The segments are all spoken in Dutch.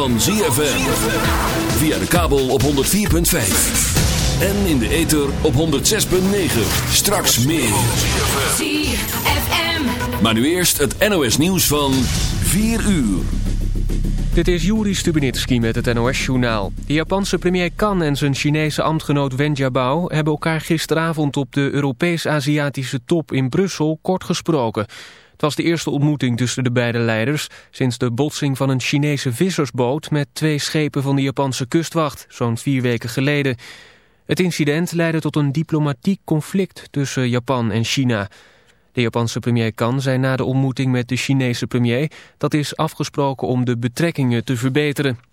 van ZFM. Via de kabel op 104.5. En in de ether op 106.9. Straks meer. ZFM. Maar nu eerst het NOS nieuws van 4 uur. Dit is Juri Stubenitski met het NOS-journaal. De Japanse premier Kan en zijn Chinese ambtgenoot Wen Jiabao... hebben elkaar gisteravond op de Europees-Aziatische top in Brussel kort gesproken. Het was de eerste ontmoeting tussen de beide leiders... sinds de botsing van een Chinese vissersboot... met twee schepen van de Japanse kustwacht, zo'n vier weken geleden. Het incident leidde tot een diplomatiek conflict tussen Japan en China... De Japanse premier Kan zei na de ontmoeting met de Chinese premier... dat is afgesproken om de betrekkingen te verbeteren.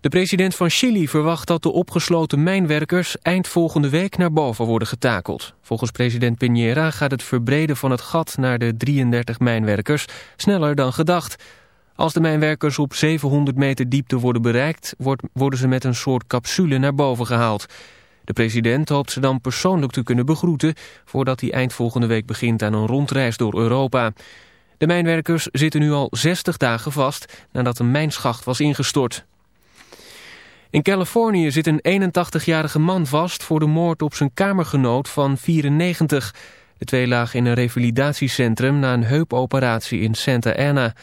De president van Chili verwacht dat de opgesloten mijnwerkers... eind volgende week naar boven worden getakeld. Volgens president Piñera gaat het verbreden van het gat naar de 33 mijnwerkers... sneller dan gedacht. Als de mijnwerkers op 700 meter diepte worden bereikt... worden ze met een soort capsule naar boven gehaald... De president hoopt ze dan persoonlijk te kunnen begroeten... voordat hij eind volgende week begint aan een rondreis door Europa. De mijnwerkers zitten nu al 60 dagen vast nadat een mijnschacht was ingestort. In Californië zit een 81-jarige man vast voor de moord op zijn kamergenoot van 94. De twee lagen in een revalidatiecentrum na een heupoperatie in Santa Ana.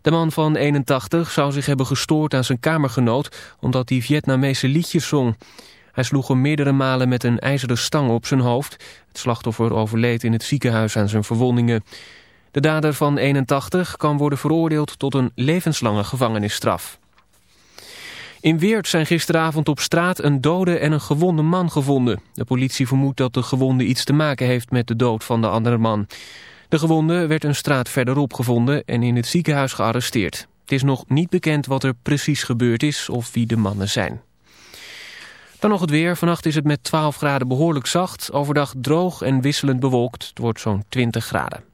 De man van 81 zou zich hebben gestoord aan zijn kamergenoot... omdat hij Vietnamese liedjes zong. Hij sloeg hem meerdere malen met een ijzeren stang op zijn hoofd. Het slachtoffer overleed in het ziekenhuis aan zijn verwondingen. De dader van 81 kan worden veroordeeld tot een levenslange gevangenisstraf. In Weert zijn gisteravond op straat een dode en een gewonde man gevonden. De politie vermoedt dat de gewonde iets te maken heeft met de dood van de andere man. De gewonde werd een straat verderop gevonden en in het ziekenhuis gearresteerd. Het is nog niet bekend wat er precies gebeurd is of wie de mannen zijn. Dan nog het weer. Vannacht is het met 12 graden behoorlijk zacht. Overdag droog en wisselend bewolkt. Het wordt zo'n 20 graden.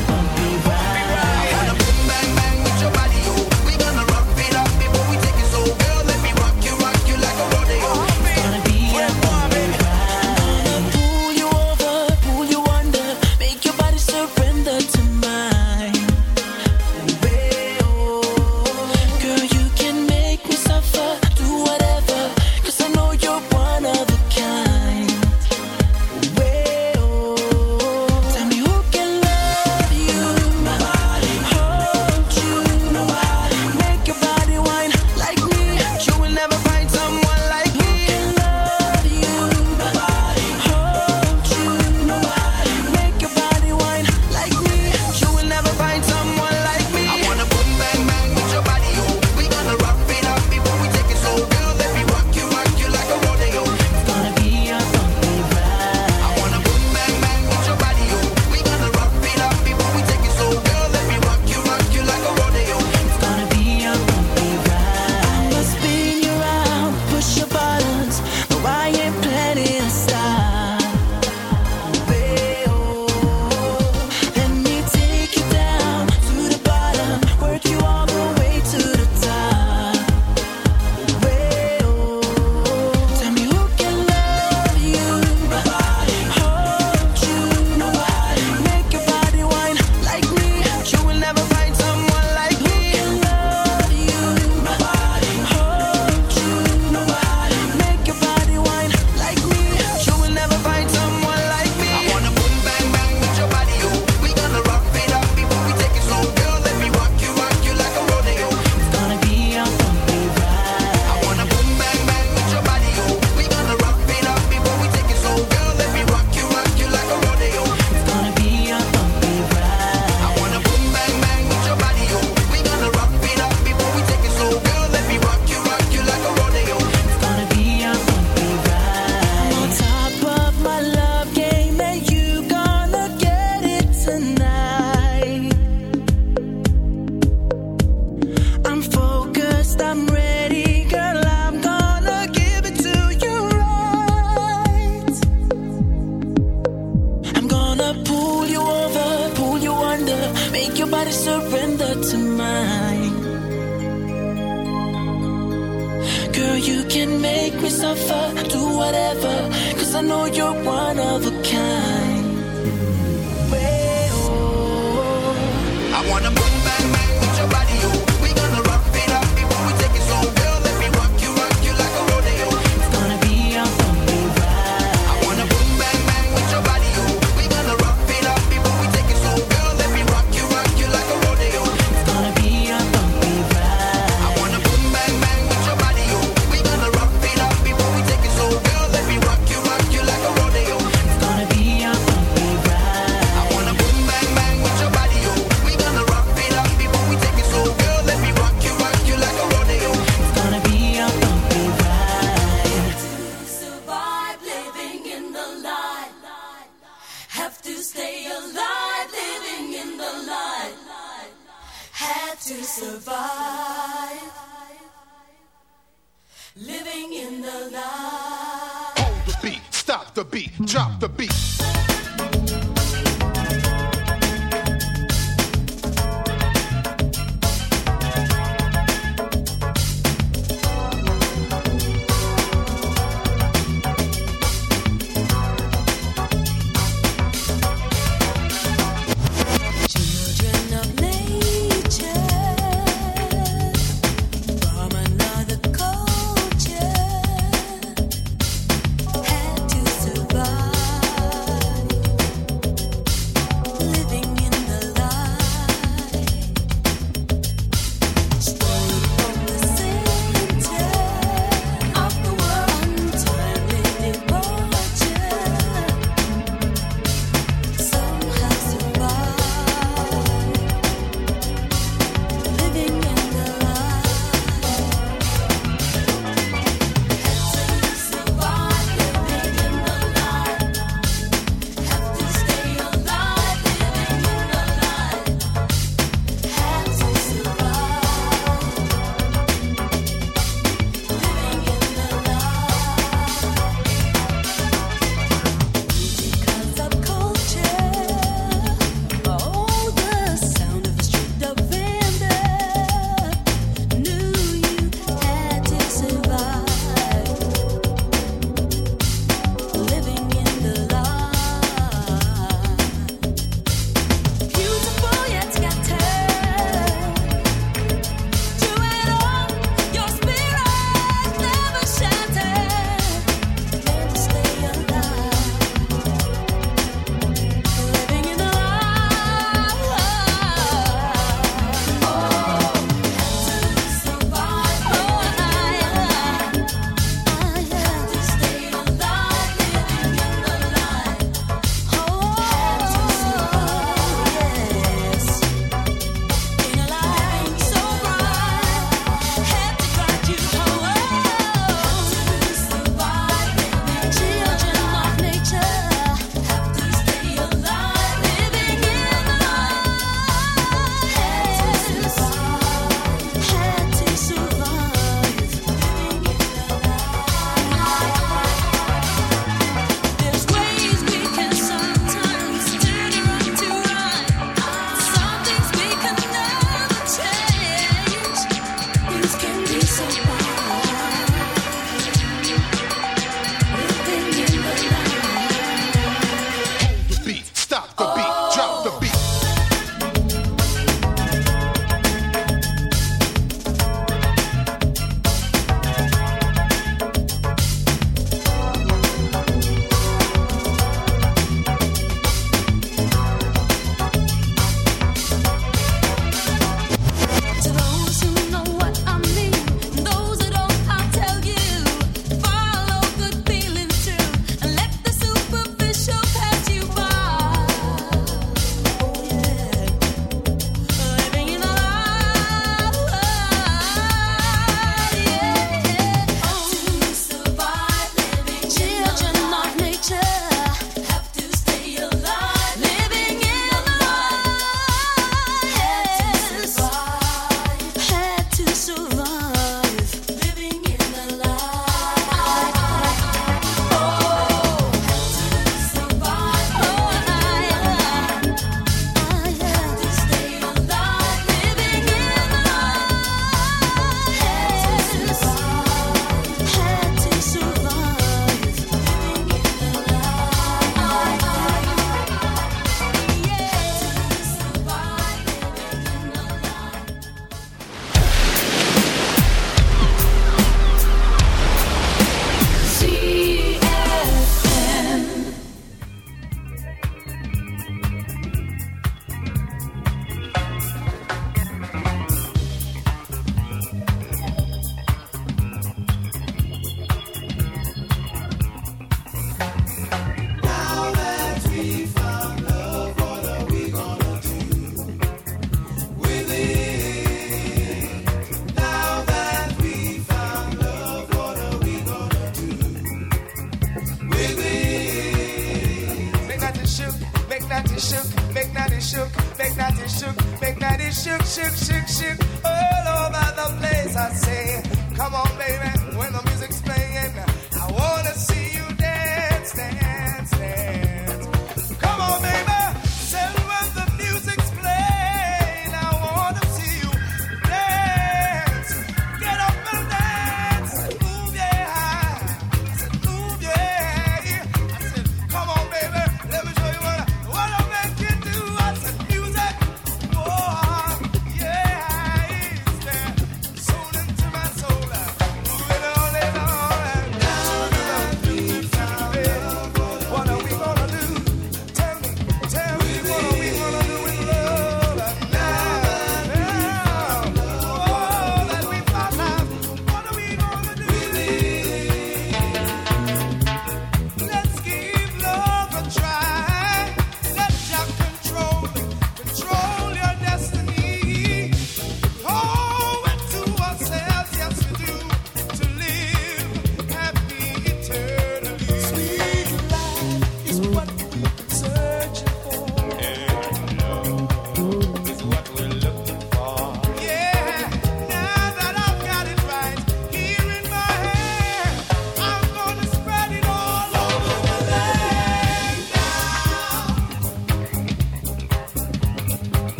It's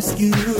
rescue.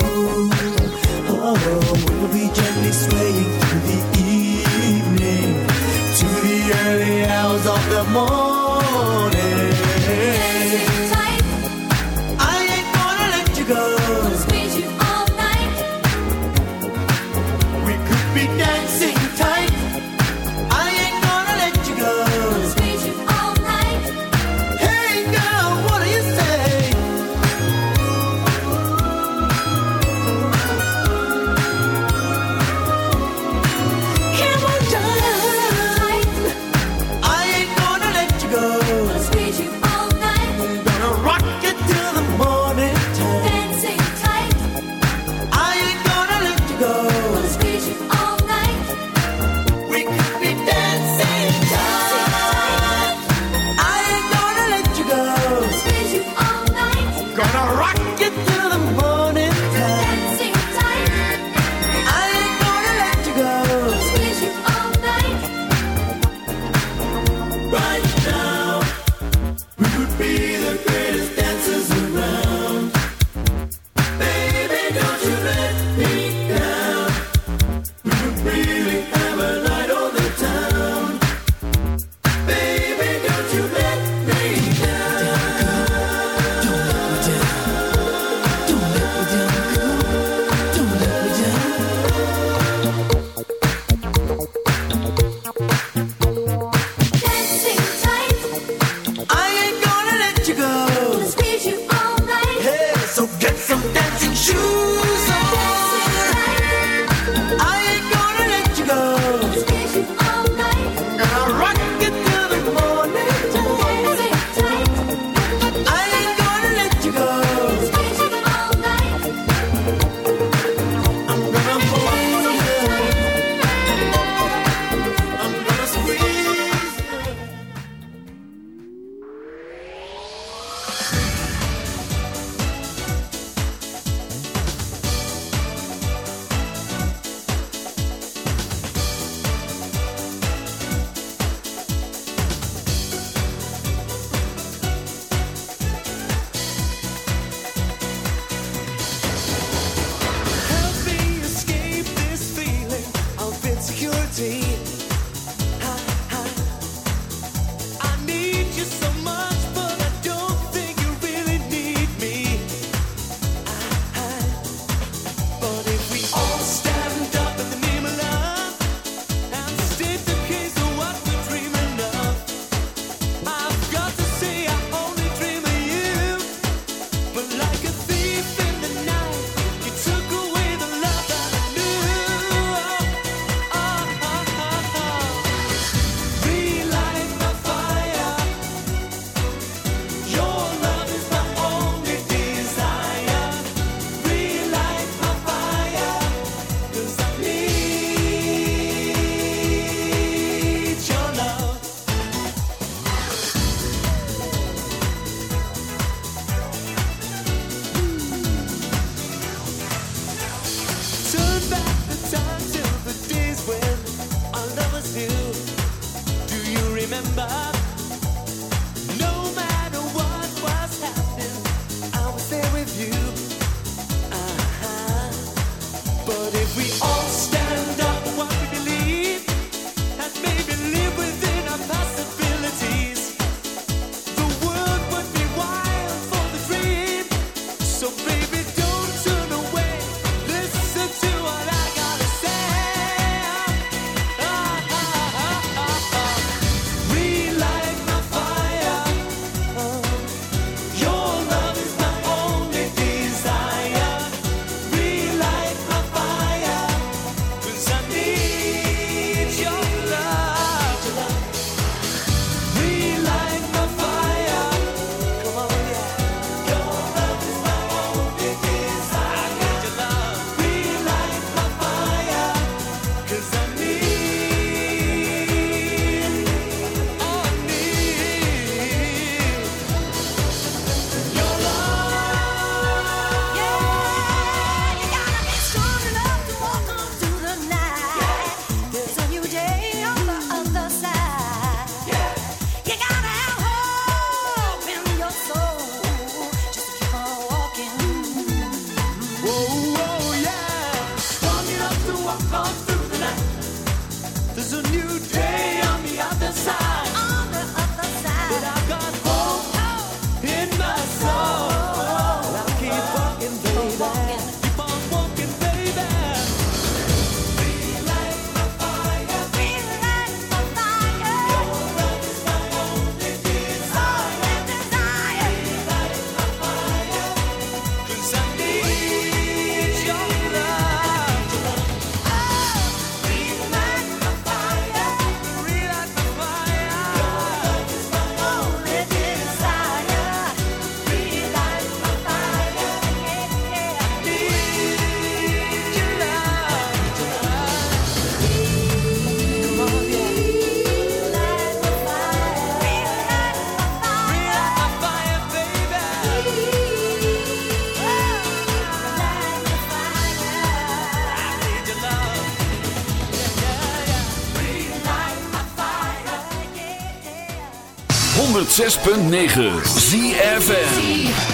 106.9 ZFN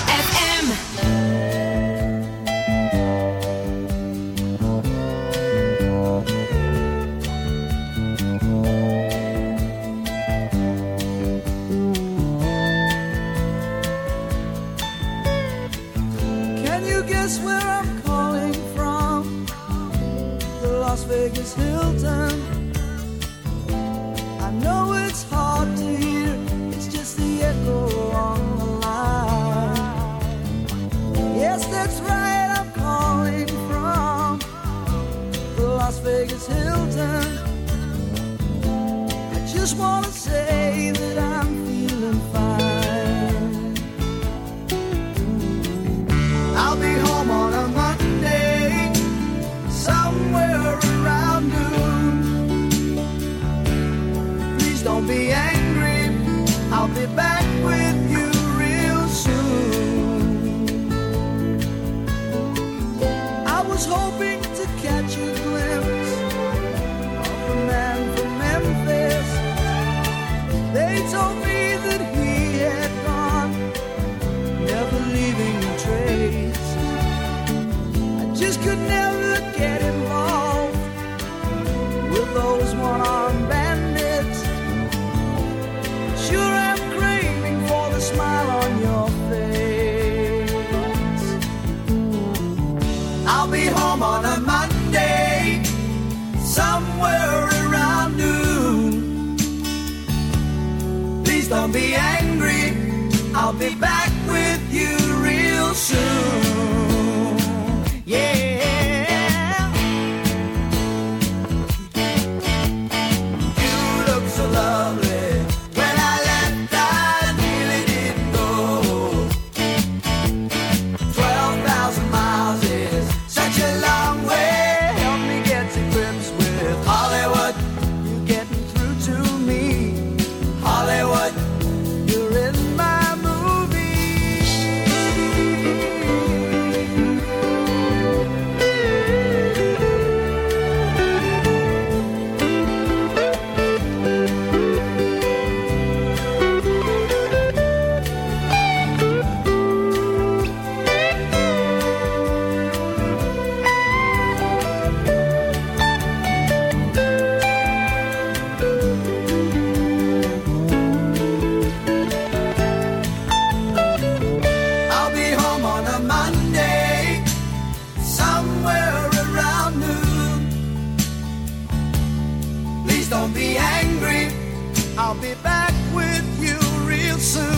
Don't be angry. I'll be back with you real soon.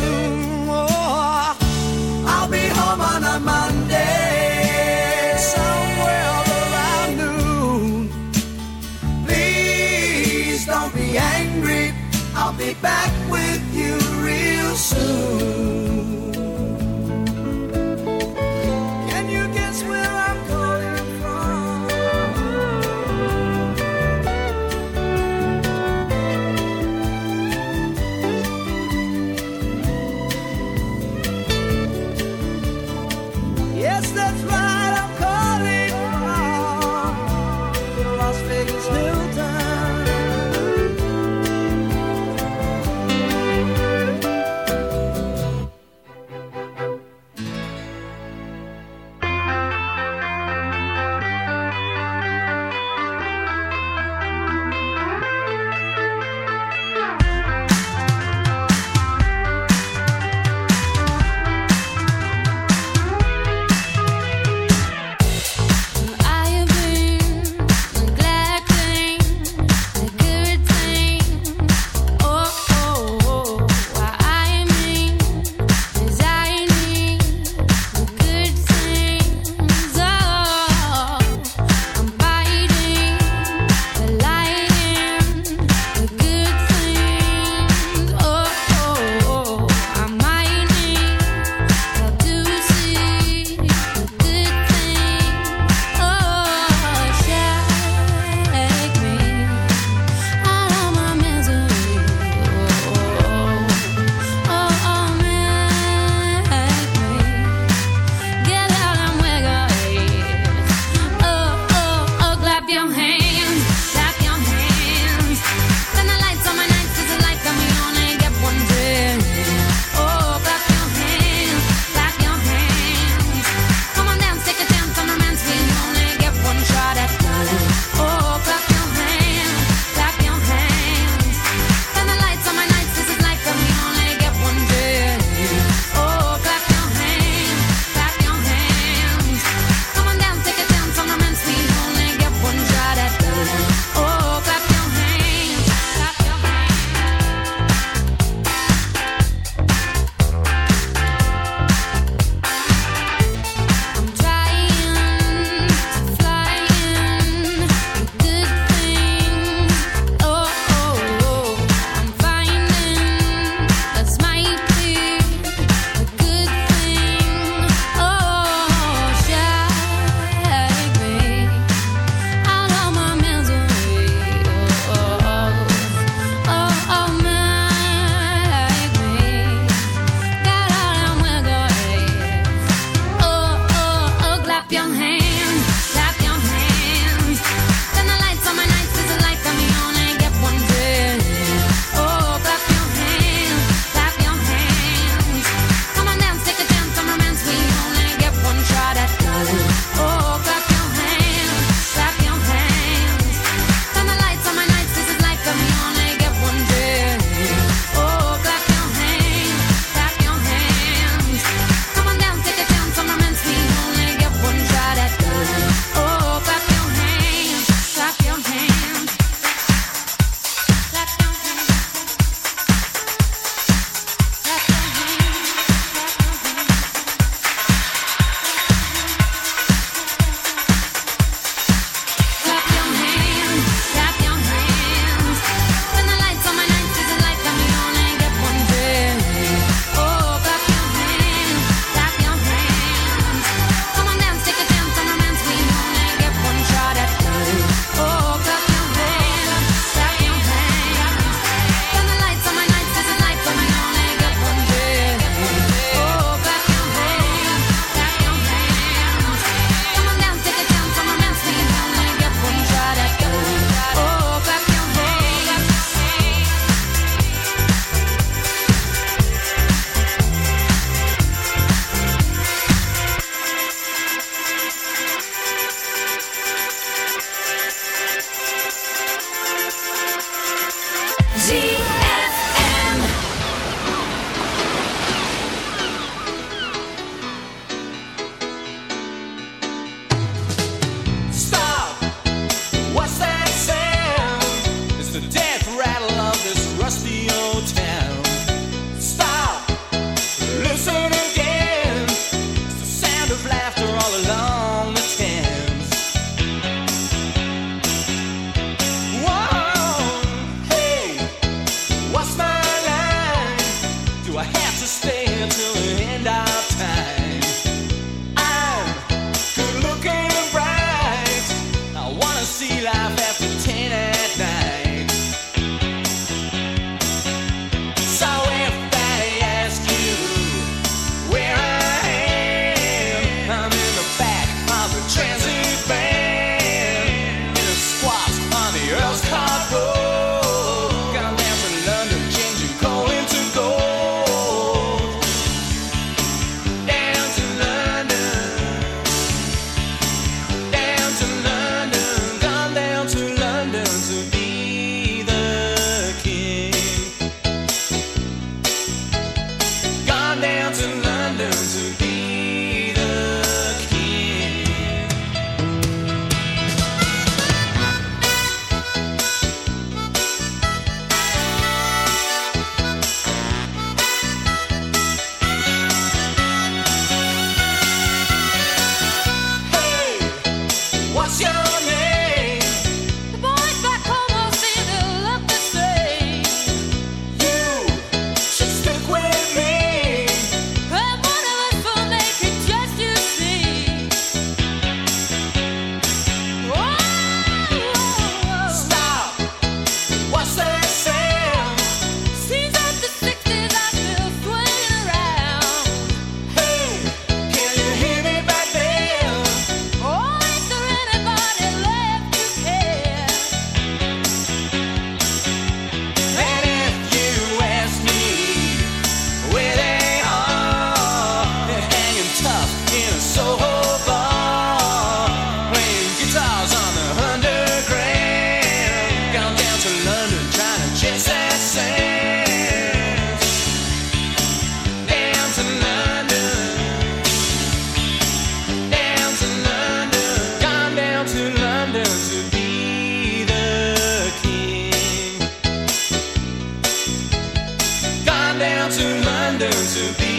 Down to London to be